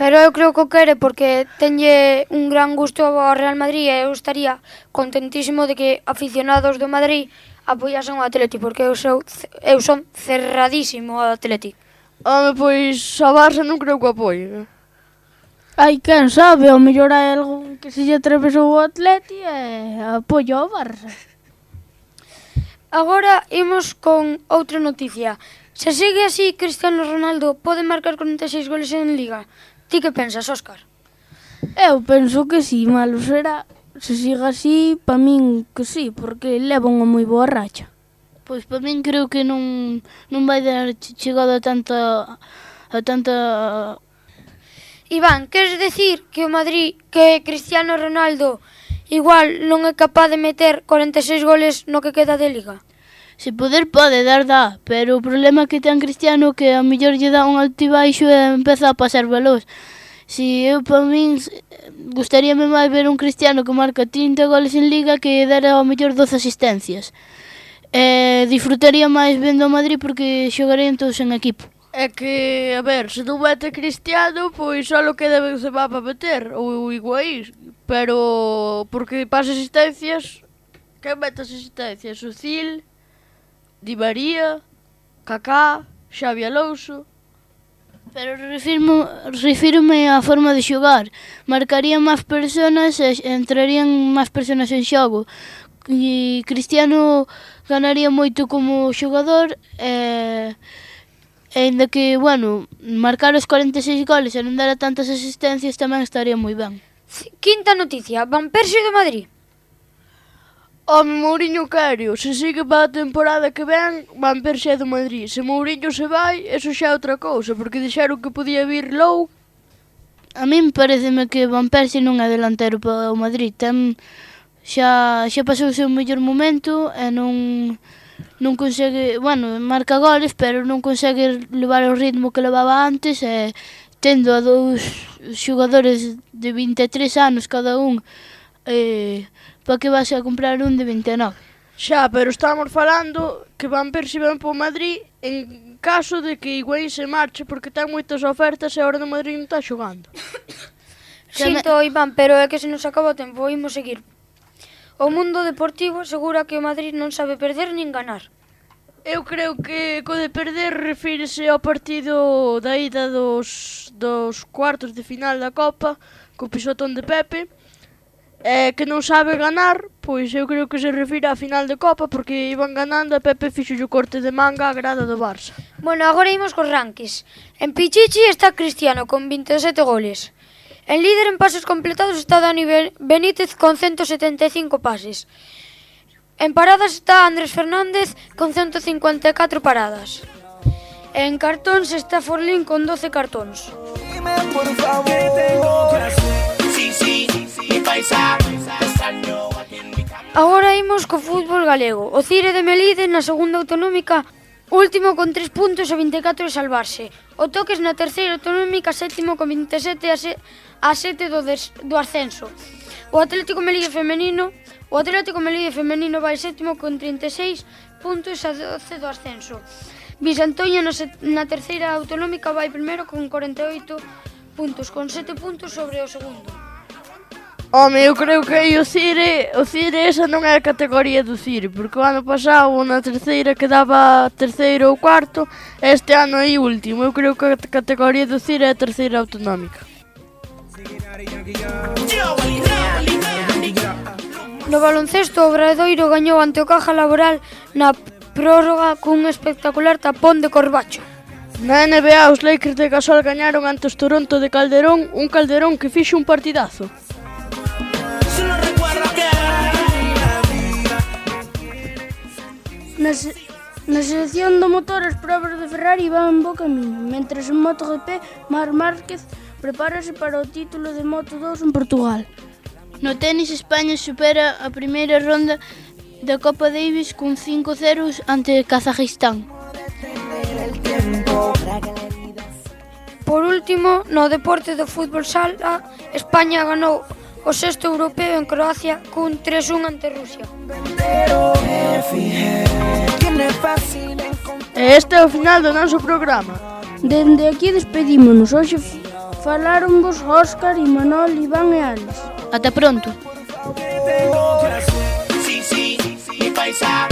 Pero eu creo que o quere porque tenlle un gran gusto ao Real Madrid e eu estaría contentísimo de que aficionados do Madrid apoiasen o Atlético porque eu, sou, eu son cerradísimo ao Atlético. Home, pois a Barça non creo que apoie. Ai, quen sabe, ao mellor hai algún que se lle atravesou o Atleti e apoio ao Barça. Agora imos con outra noticia. Se segue así, Cristiano Ronaldo pode marcar 46 goles en Liga. Ti que pensas, Óscar? Eu penso que si, sí, malo será. Se siga así, pa min que sí, porque leva unha moi boa racha. Pois para min creo que non, non vai dar chegada a tanta a tanta Iván, queres decir que o Madrid, que Cristiano Ronaldo igual non é capaz de meter 46 goles no que queda de liga? Se poder pode dar dá, pero o problema que ten Cristiano que a mellor lle dá un altibaixo e empeza a pasar veloz. Si eu para min gustaríame máis ver un Cristiano que marca 30 goles en liga que dera ao mellor 12 asistencias. Eh, disfrutaría máis vendo o Madrid porque xogarían todos en equipo. É que, a ver, se non mete Cristiano, pois só queda Benzema para meter, ou Higuaín. Pero, porque pasa asistencias, que mete as asistencias? O Cil, Di María, Kaká, Xavi Alonso... Pero refirmo, refirme á forma de xogar. Marcarían máis personas e entrarían máis personas en xogo e Cristiano ganaría moito como xogador e, e ainda que, bueno, marcar os 46 goles e non dar tantas asistencias tamén estaría moi ben. Quinta noticia, Van Persie de Madrid. O Mourinho Cario, se sigue para a temporada que ven, Van Persie do Madrid. Se Mourinho se vai, eso xa é outra cousa, porque dixeron que podía vir Lou. A min pareceme que Van Persie non é delantero para o Madrid, ten xa, xa pasou o seu mellor momento e non, non consegue, bueno, marca goles, pero non consegue levar o ritmo que levaba antes e tendo a dous xogadores de 23 anos cada un eh, para que vas a comprar un de 29. Xa, pero estamos falando que van perciben po Madrid en caso de que Higuaín se marche porque ten moitas ofertas e ahora no Madrid non está xogando. Sinto, Iván, pero é que se nos acaba o tempo, imos seguir O mundo deportivo asegura que o Madrid non sabe perder nin ganar. Eu creo que co de perder refírese ao partido da ida dos, dos cuartos de final da Copa co pisotón de Pepe e que non sabe ganar, pois eu creo que se refire á final de Copa porque iban ganando e Pepe fixo o corte de manga a grada do Barça. Bueno, agora imos cos rankings En Pichichi está Cristiano con 27 goles. En líder en pases completados está Dani Benítez con 175 pases. En paradas está Andrés Fernández con 154 paradas. En cartóns está Forlín con 12 cartóns. Por favor sí, sí, paisa, Agora imos co fútbol galego. O Cire de Melide na segunda autonómica Último con 3 puntos a 24 de salvarse. O Toques na terceira autonómica, sétimo con 27 a, se, a 7 do, des, do ascenso. O Atlético Melide femenino, o Atlético Melide femenino vai sétimo con 36 puntos a 12 do ascenso. Visantoña na, na terceira autonómica vai primeiro con 48 puntos, con 7 puntos sobre o segundo. Home, eu creo que o Cire, o Cire esa non é a categoría do Cire, porque o ano pasado na terceira quedaba terceiro ou cuarto, este ano é último. Eu creo que a categoría do Cire é a terceira autonómica. No baloncesto, o Obradoiro gañou ante o Caja Laboral na prórroga cun espectacular tapón de Corbacho. Na NBA, os Lakers de Gasol gañaron ante os Toronto de Calderón, un Calderón que fixe un partidazo solo recuerdo que Na, se, na selección do motor as probas de Ferrari van en bo camiño, mentres en MotoGP Mar Márquez prepárase para o título de Moto2 en Portugal. No tenis España supera a primeira ronda da Copa Davis cun 5-0 ante Kazajistán. Por último, no deporte do fútbol sala, España ganou o sexto europeo en Croacia cun 3-1 ante Rusia. E este é o final do noso programa. Dende aquí despedímonos. Hoxe falaronvos Óscar, Imanol, Iván e Alex. Ata pronto. Sí, sí, mi paisa,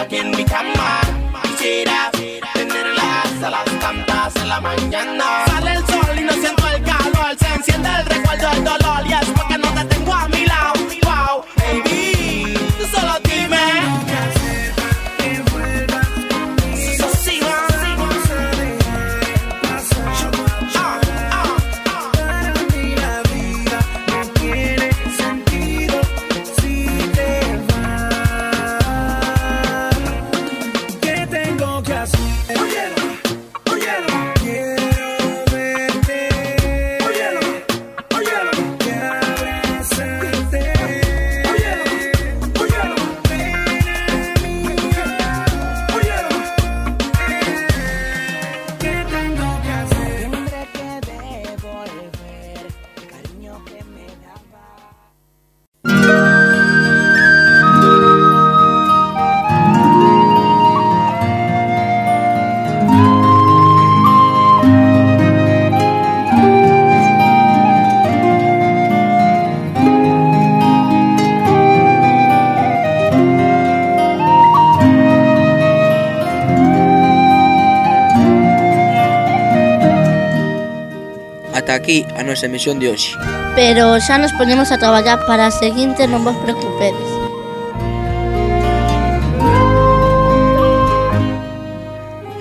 aquí en mi cama, quisiera las tantas de la mañana. Sale el se enciende el recuerdo del dolor y es nosa emisión de hoxe. Pero xa nos ponemos a traballar para a seguinte, non vos preocupedes.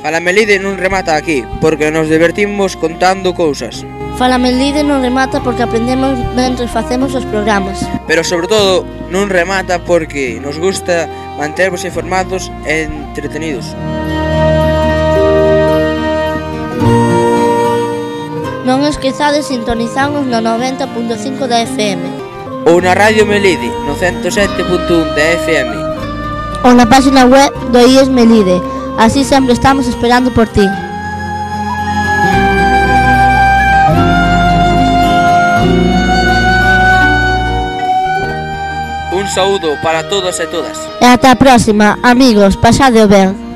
Falamelide non remata aquí, porque nos divertimos contando cousas. Falamelide non remata porque aprendemos mentre facemos os programas. Pero sobre todo, non remata porque nos gusta mantervos informados e entretenidos. Non esquezades sintonizarnos no 90.5 da FM. Ou na Radio Melide, no 107.1 da FM. Ou na página web do IES Melide. Así sempre estamos esperando por ti. Un saúdo para todos e todas. E ata a próxima, amigos, pasade o ben.